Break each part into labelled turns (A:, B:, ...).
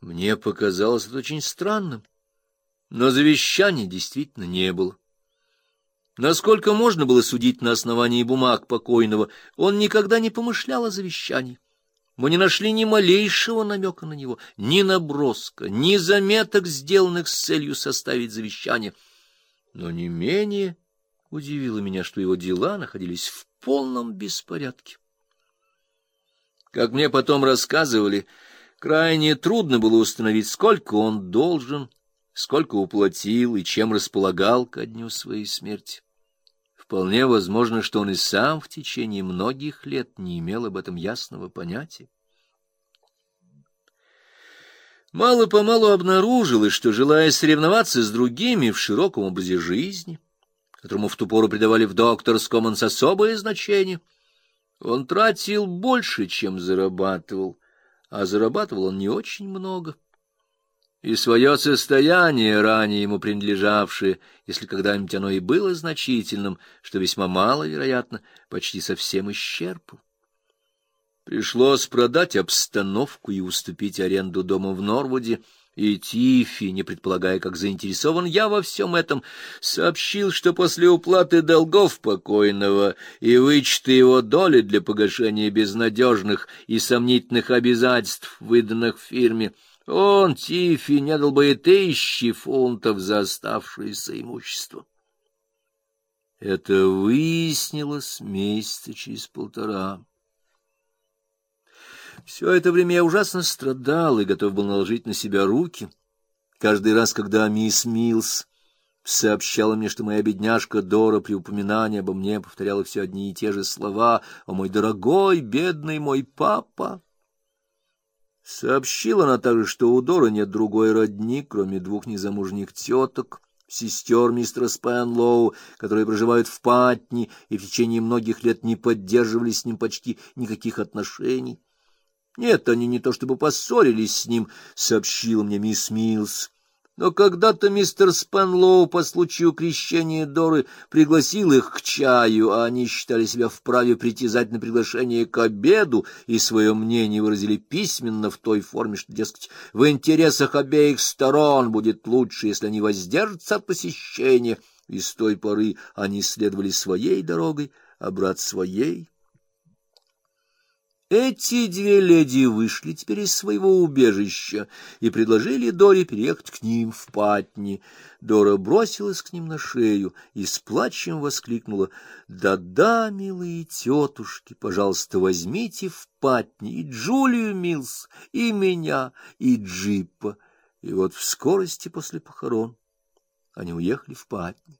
A: Мне показалось это очень странным, но завещания действительно не было. Насколько можно было судить на основании бумаг покойного, он никогда не помышлял о завещании. Мы не нашли ни малейшего намека на него, ни наброска, ни заметок, сделанных с целью составить завещание. Но не менее удивило меня, что его дела находились в полном беспорядке. Как мне потом рассказывали, крайне трудно было установить, сколько он должен, сколько уплатил и чем располагал ко дню своей смерти. Вполне возможно, что он и сам в течение многих лет не имел об этом ясного понятия. Мало-помалу обнаружилось, что, желая соревноваться с другими в широком образе жизни, которому в ту пору придавали в докторском особое значение, он тратил больше, чем зарабатывал, а зарабатывал он не очень много и свое состояние, ранее ему принадлежавшее, если когда-нибудь оно и было значительным, что весьма маловероятно, почти совсем исчерпал. Пришлось продать обстановку и уступить аренду дома в Норвуде, и Тифи, не предполагая, как заинтересован я во всем этом, сообщил, что после уплаты долгов покойного и вычета его доли для погашения безнадежных и сомнительных обязательств, выданных фирме, он, Тифи, не дал бы и тысячи фунтов за оставшееся имущество. Это выяснилось месяца через полтора. Все это время я ужасно страдал и готов был наложить на себя руки. Каждый раз, когда мисс Милс сообщала мне, что моя бедняжка Дора при упоминании обо мне повторяла все одни и те же слова «О мой дорогой, бедный мой папа!» Сообщила она также, что у Дора нет другой родни, кроме двух незамужних теток, сестер мистера Спэнлоу, которые проживают в Патни и в течение многих лет не поддерживали с ним почти никаких отношений. Нет, они не то чтобы поссорились с ним, сообщила мне мисс Милс. Но когда-то мистер Спенлоу по случаю крещения Доры пригласил их к чаю, а они считали себя вправе притязать на приглашение к обеду и свое мнение выразили письменно в той форме, что, дескать, в интересах обеих сторон будет лучше, если они воздержатся от посещения, и с той поры они следовали своей дорогой, а брат своей. Эти две леди вышли теперь из своего убежища и предложили Доре переехать к ним в Патни. Дора бросилась к ним на шею и с плачем воскликнула: "Да-да, милые тетушки, пожалуйста, возьмите в Патни и Джулию Милс, и меня, и Джипа". И вот в скорости после похорон они уехали в Патни.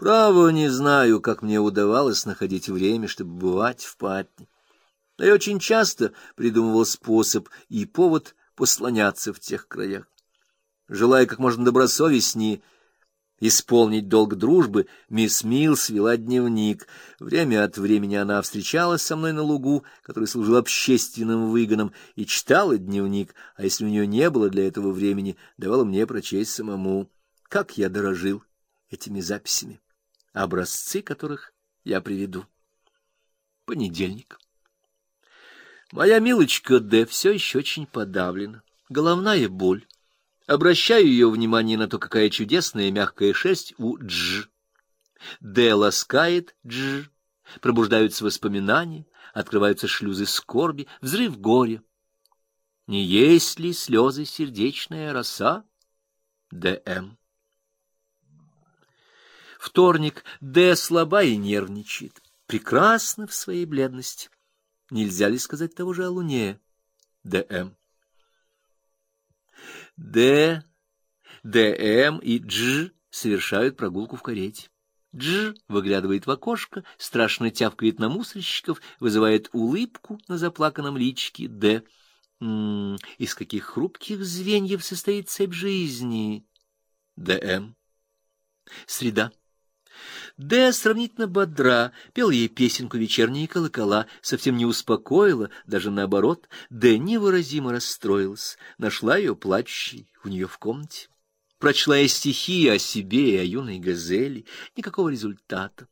A: Право не знаю, как мне удавалось находить время, чтобы бывать в Патне. Но я очень часто придумывал способ и повод послоняться в тех краях. Желая как можно добросовестнее исполнить долг дружбы, мисс Милс вела дневник. Время от времени она встречалась со мной на лугу, который служил общественным выгоном, и читала дневник, а если у нее не было для этого времени, давала мне прочесть самому. Как я дорожил этими записями! Образцы которых я приведу. Понедельник. Моя милочка Д все еще очень подавлена. Головная боль. Обращаю ее внимание на то, какая чудесная мягкая шерсть у Дж. Д ласкает Дж. Пробуждаются воспоминания, открываются шлюзы скорби, взрыв горя. Не есть ли слезы сердечная роса? Д.М. Вторник. Д. слаба и нервничает. Прекрасно в своей бледности. Нельзя ли сказать того же о Луне? Д.М. Д. Д.М. и Дж. совершают прогулку в карете. Дж выглядывает в окошко, страшно тявкает на мусорщиков, вызывает улыбку на заплаканном личике Д. М из каких хрупких звеньев состоит цепь жизни? Д.М. Среда. Д сравнительно бодра, пел ей песенку «Вечерние колокола», совсем не успокоила, даже наоборот. Д невыразимо расстроилась, нашла ее плачущей у нее в комнате. Прочла я стихи о себе и о юной газели, никакого результата.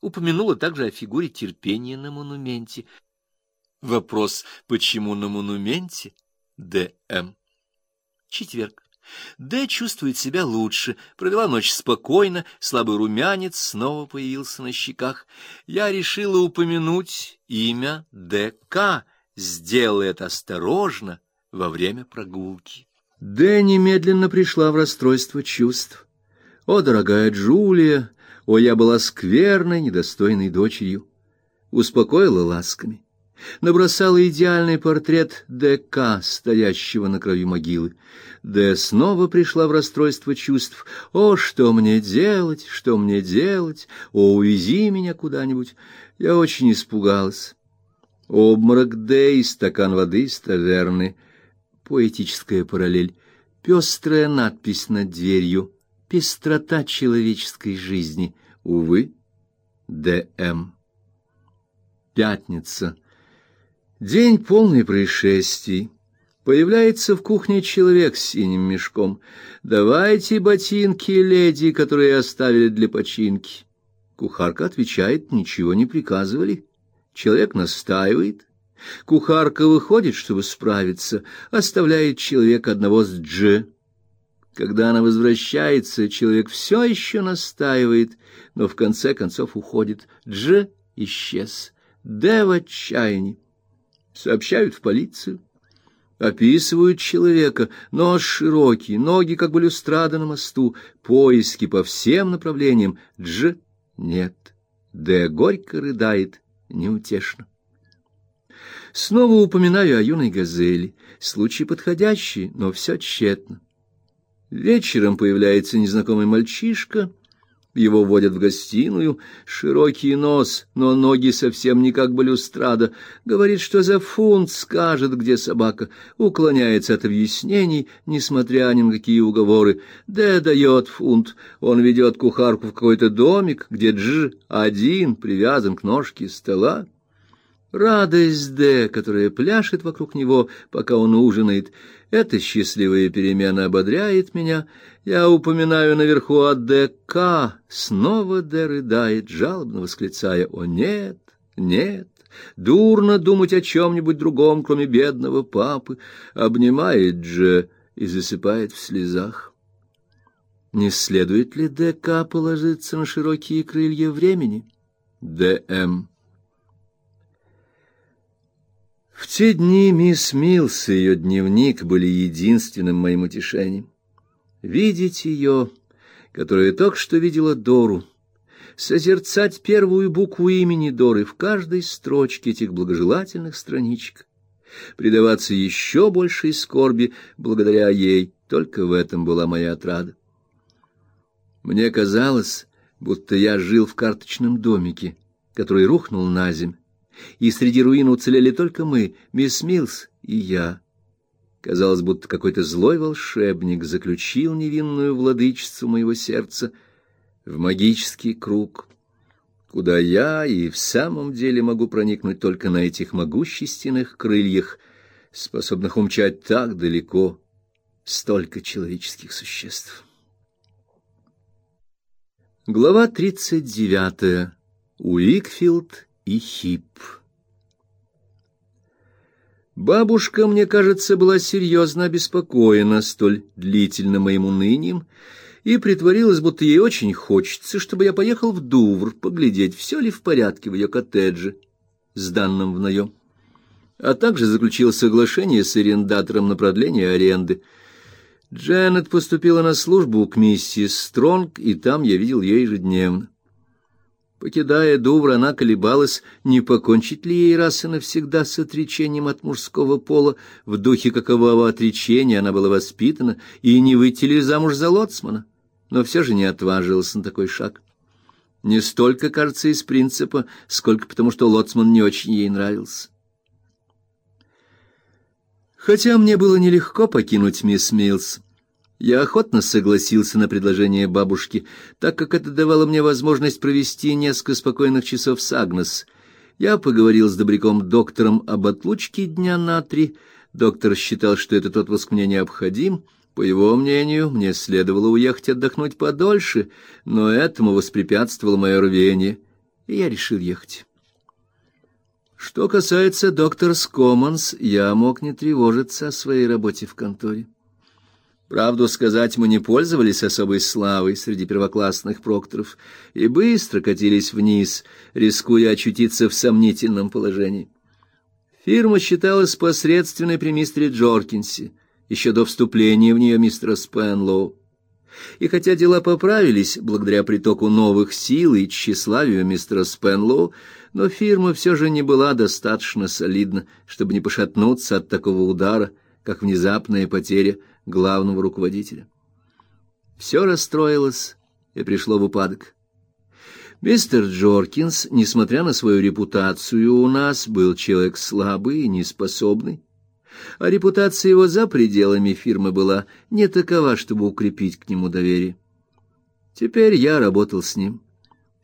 A: Упомянула также о фигуре терпения на монументе. Вопрос, почему на монументе? Д.М. Четверг. Д чувствует себя лучше, провела ночь спокойно, слабый румянец снова появился на щеках. Я решила упомянуть имя Д.К., сделала это осторожно во время прогулки. Д немедленно пришла в расстройство чувств. О, дорогая Джулия, о, я была скверной, недостойной дочерью. Успокоила ласками набросала идеальный портрет ДК, стоящего на краю могилы. Д снова пришла в расстройство чувств. «О, что мне делать? Что мне делать? О, увези меня куда-нибудь!» Я очень испугалась. Обморок Д и стакан воды из таверны. Поэтическая параллель. Пестрая надпись над дверью. Пестрота человеческой жизни. Увы, Д.М. Пятница. День полный происшествий. Появляется в кухне человек с синим мешком. «Давайте ботинки, леди, которые оставили для починки». Кухарка отвечает, ничего не приказывали. Человек настаивает. Кухарка выходит, чтобы справиться, оставляет человека одного с Дж. Когда она возвращается, человек все еще настаивает, но в конце концов уходит. Дж исчез. Д в сообщают в полицию. Описывают человека, нос широкий, ноги как бы люстрада на мосту, поиски по всем направлениям. Дж нет. Д горько рыдает, неутешно. Снова упоминаю о юной газели. Случай подходящий, но все тщетно. Вечером появляется незнакомый мальчишка, его водят в гостиную, широкий нос, но ноги совсем не как балюстрада. Говорит, что за фунт скажет, где собака. Уклоняется от объяснений, несмотря ни на какие уговоры. Д дает фунт. Он ведет кухарку в какой-то домик, где Дж один привязан к ножке стола. Радость Д, которая пляшет вокруг него, пока он ужинает, эта счастливая перемена ободряет меня. Я упоминаю наверху о ДК. Снова Д рыдает, жалобно восклицая «О, нет, нет!» Дурно думать о чем-нибудь другом, кроме бедного папы. Обнимает Дж и засыпает в слезах. Не следует ли ДК положиться на широкие крылья времени? Д.М. В те дни мисс Милс и ее дневник были единственным моим утешением. Видеть ее, которая только что видела Дору, созерцать первую букву имени Доры в каждой строчке этих благожелательных страничек, предаваться еще большей скорби благодаря ей, только в этом была моя отрада. Мне казалось, будто я жил в карточном домике, который рухнул на земь, и среди руин уцелели только мы, мисс Милс и я. Казалось, будто какой-то злой волшебник заключил невинную владычицу моего сердца в магический круг, куда я и в самом деле могу проникнуть только на этих могущественных крыльях, способных умчать так далеко столько человеческих существ. Глава тридцать девятая. Уикфилд и Хип. Бабушка, мне кажется, была серьезно обеспокоена столь длительным моим унынием и притворилась, будто ей очень хочется, чтобы я поехал в Дувр поглядеть, все ли в порядке в ее коттедже, сданном в наем. А также заключил соглашение с арендатором на продление аренды. Дженнет поступила на службу к миссис Стронг, и там я видел ее ежедневно. Покидая Дувр, она колебалась, не покончить ли ей раз и навсегда с отречением от мужского пола, в духе какового отречения она была воспитана, и не выйти ли замуж за лоцмана, но все же не отважилась на такой шаг. Не столько, кажется, из принципа, сколько потому, что лоцман не очень ей нравился. Хотя мне было нелегко покинуть мисс Милс, я охотно согласился на предложение бабушки, так как это давало мне возможность провести несколько спокойных часов с Агнес. Я поговорил с добряком-доктором об отлучке дня на три. Доктор считал, что этот отпуск мне необходим. По его мнению, мне следовало уехать отдохнуть подольше, но этому воспрепятствовало мое рвение, и я решил ехать. Что касается доктора Скоманс, я мог не тревожиться о своей работе в конторе. Правду сказать, мы не пользовались особой славой среди первоклассных прокторов и быстро катились вниз, рискуя очутиться в сомнительном положении. Фирма считалась посредственной при мистере Джоркинсе, еще до вступления в нее мистера Спенлоу. И хотя дела поправились благодаря притоку новых сил и тщеславию мистера Спенлоу, но фирма все же не была достаточно солидна, чтобы не пошатнуться от такого удара, как внезапная потеря главного руководителя. Все расстроилось и пришло в упадок. Мистер Джоркинс, несмотря на свою репутацию у нас, был человек слабый и неспособный, а репутация его за пределами фирмы была не такова, чтобы укрепить к нему доверие. Теперь я работал с ним,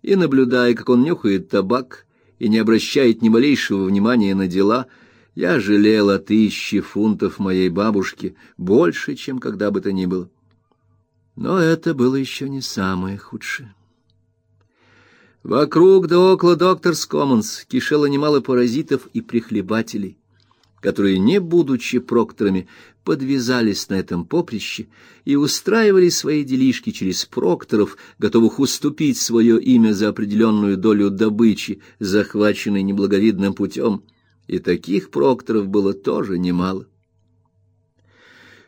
A: и, наблюдая, как он нюхает табак и не обращает ни малейшего внимания на дела, я жалел о тысяче фунтов моей бабушки больше, чем когда бы то ни было. Но это было еще не самое худшее. Вокруг да около Докторс Коммонс кишело немало паразитов и прихлебателей, которые, не будучи прокторами, подвязались на этом поприще и устраивали свои делишки через прокторов, готовых уступить свое имя за определенную долю добычи, захваченной неблаговидным путем, и таких прокторов было тоже немало.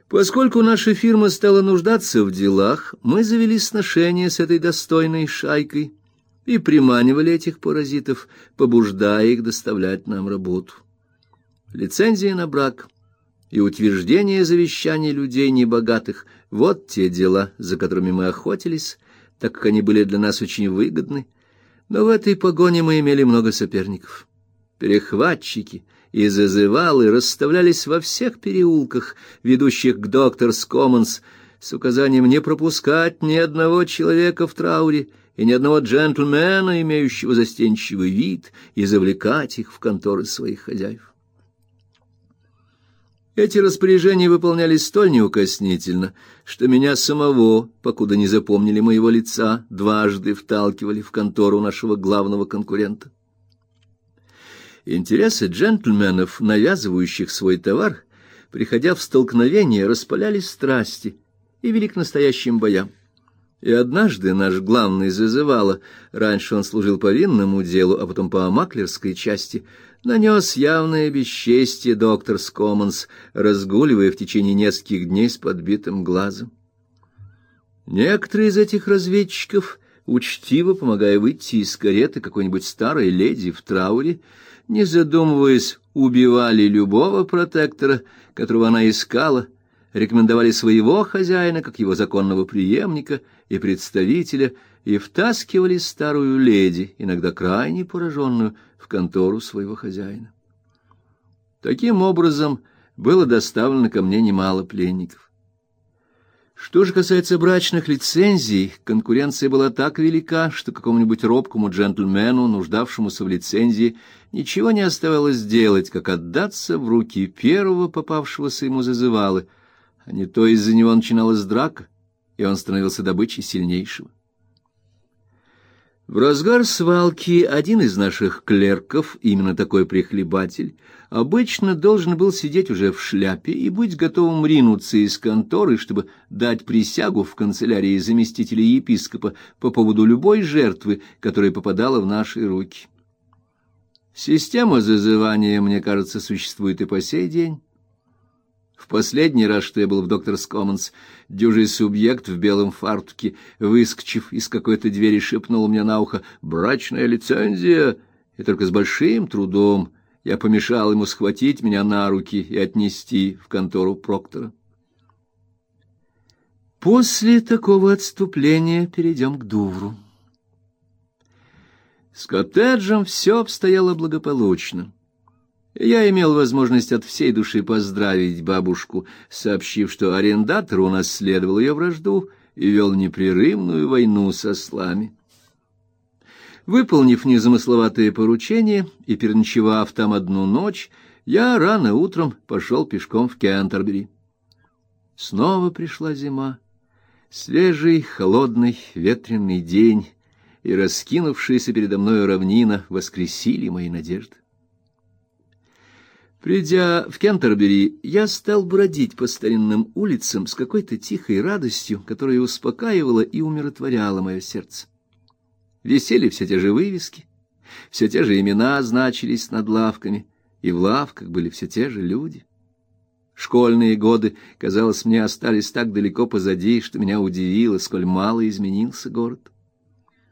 A: Поскольку наша фирма стала нуждаться в делах, мы завели сношение с этой достойной шайкой и приманивали этих паразитов, побуждая их доставлять нам работу. Лицензия на брак и утверждение завещаний людей небогатых — вот те дела, за которыми мы охотились, так как они были для нас очень выгодны. Но в этой погоне мы имели много соперников. Перехватчики и зазывалы расставлялись во всех переулках, ведущих к Докторс Коммонс, с указанием не пропускать ни одного человека в трауре — и ни одного джентльмена, имеющего застенчивый вид, и завлекать их в конторы своих хозяев. Эти распоряжения выполнялись столь неукоснительно, что меня самого, покуда не запомнили моего лица, дважды вталкивали в контору нашего главного конкурента. Интересы джентльменов, навязывающих свой товар, приходя в столкновение, распаляли страсти и вели к настоящим боям. И однажды наш главный зазывало, раньше он служил по винному делу, а потом по маклерской части, нанес явное бесчестие доктор Скоманс, разгуливая в течение нескольких дней с подбитым глазом. Некоторые из этих разведчиков, учтиво помогая выйти из кареты какой-нибудь старой леди в трауре, не задумываясь, убивали любого протектора, которого она искала, рекомендовали своего хозяина как его законного преемника и представителя и втаскивали старую леди, иногда крайне пораженную, в контору своего хозяина. Таким образом, было доставлено ко мне немало пленников. Что же касается брачных лицензий, конкуренция была так велика, что какому-нибудь робкому джентльмену, нуждавшемуся в лицензии, ничего не оставалось делать, как отдаться в руки первого попавшегося ему зазывалы, а не то из-за него начиналась драка, и он становился добычей сильнейшего. В разгар свалки один из наших клерков, именно такой прихлебатель, обычно должен был сидеть уже в шляпе и быть готовым ринуться из конторы, чтобы дать присягу в канцелярии заместителя епископа по поводу любой жертвы, которая попадала в наши руки. Система зазывания, мне кажется, существует и по сей день. Последний раз, что я был в Докторс Коммонс, дюжий субъект в белом фартуке, выскочив из какой-то двери, шепнул мне на ухо «Брачная лицензия!» И только с большим трудом я помешал ему схватить меня на руки и отнести в контору Проктора. После такого отступления перейдем к Дувру. С коттеджем все обстояло благополучно я имел возможность от всей души поздравить бабушку, сообщив, что арендатор унаследовал ее вражду и вел непрерывную войну со слами. Выполнив незамысловатые поручения и переночевав там одну ночь, я рано утром пошел пешком в Кентербери. Снова пришла зима. Свежий, холодный, ветреный день и раскинувшаяся передо мной равнина воскресили мои надежды. Придя в Кентербери, я стал бродить по старинным улицам с какой-то тихой радостью, которая успокаивала и умиротворяла мое сердце. Висели все те же вывески, все те же имена значились над лавками, и в лавках были все те же люди. Школьные годы, казалось мне, остались так далеко позади, что меня удивило, сколь мало изменился город.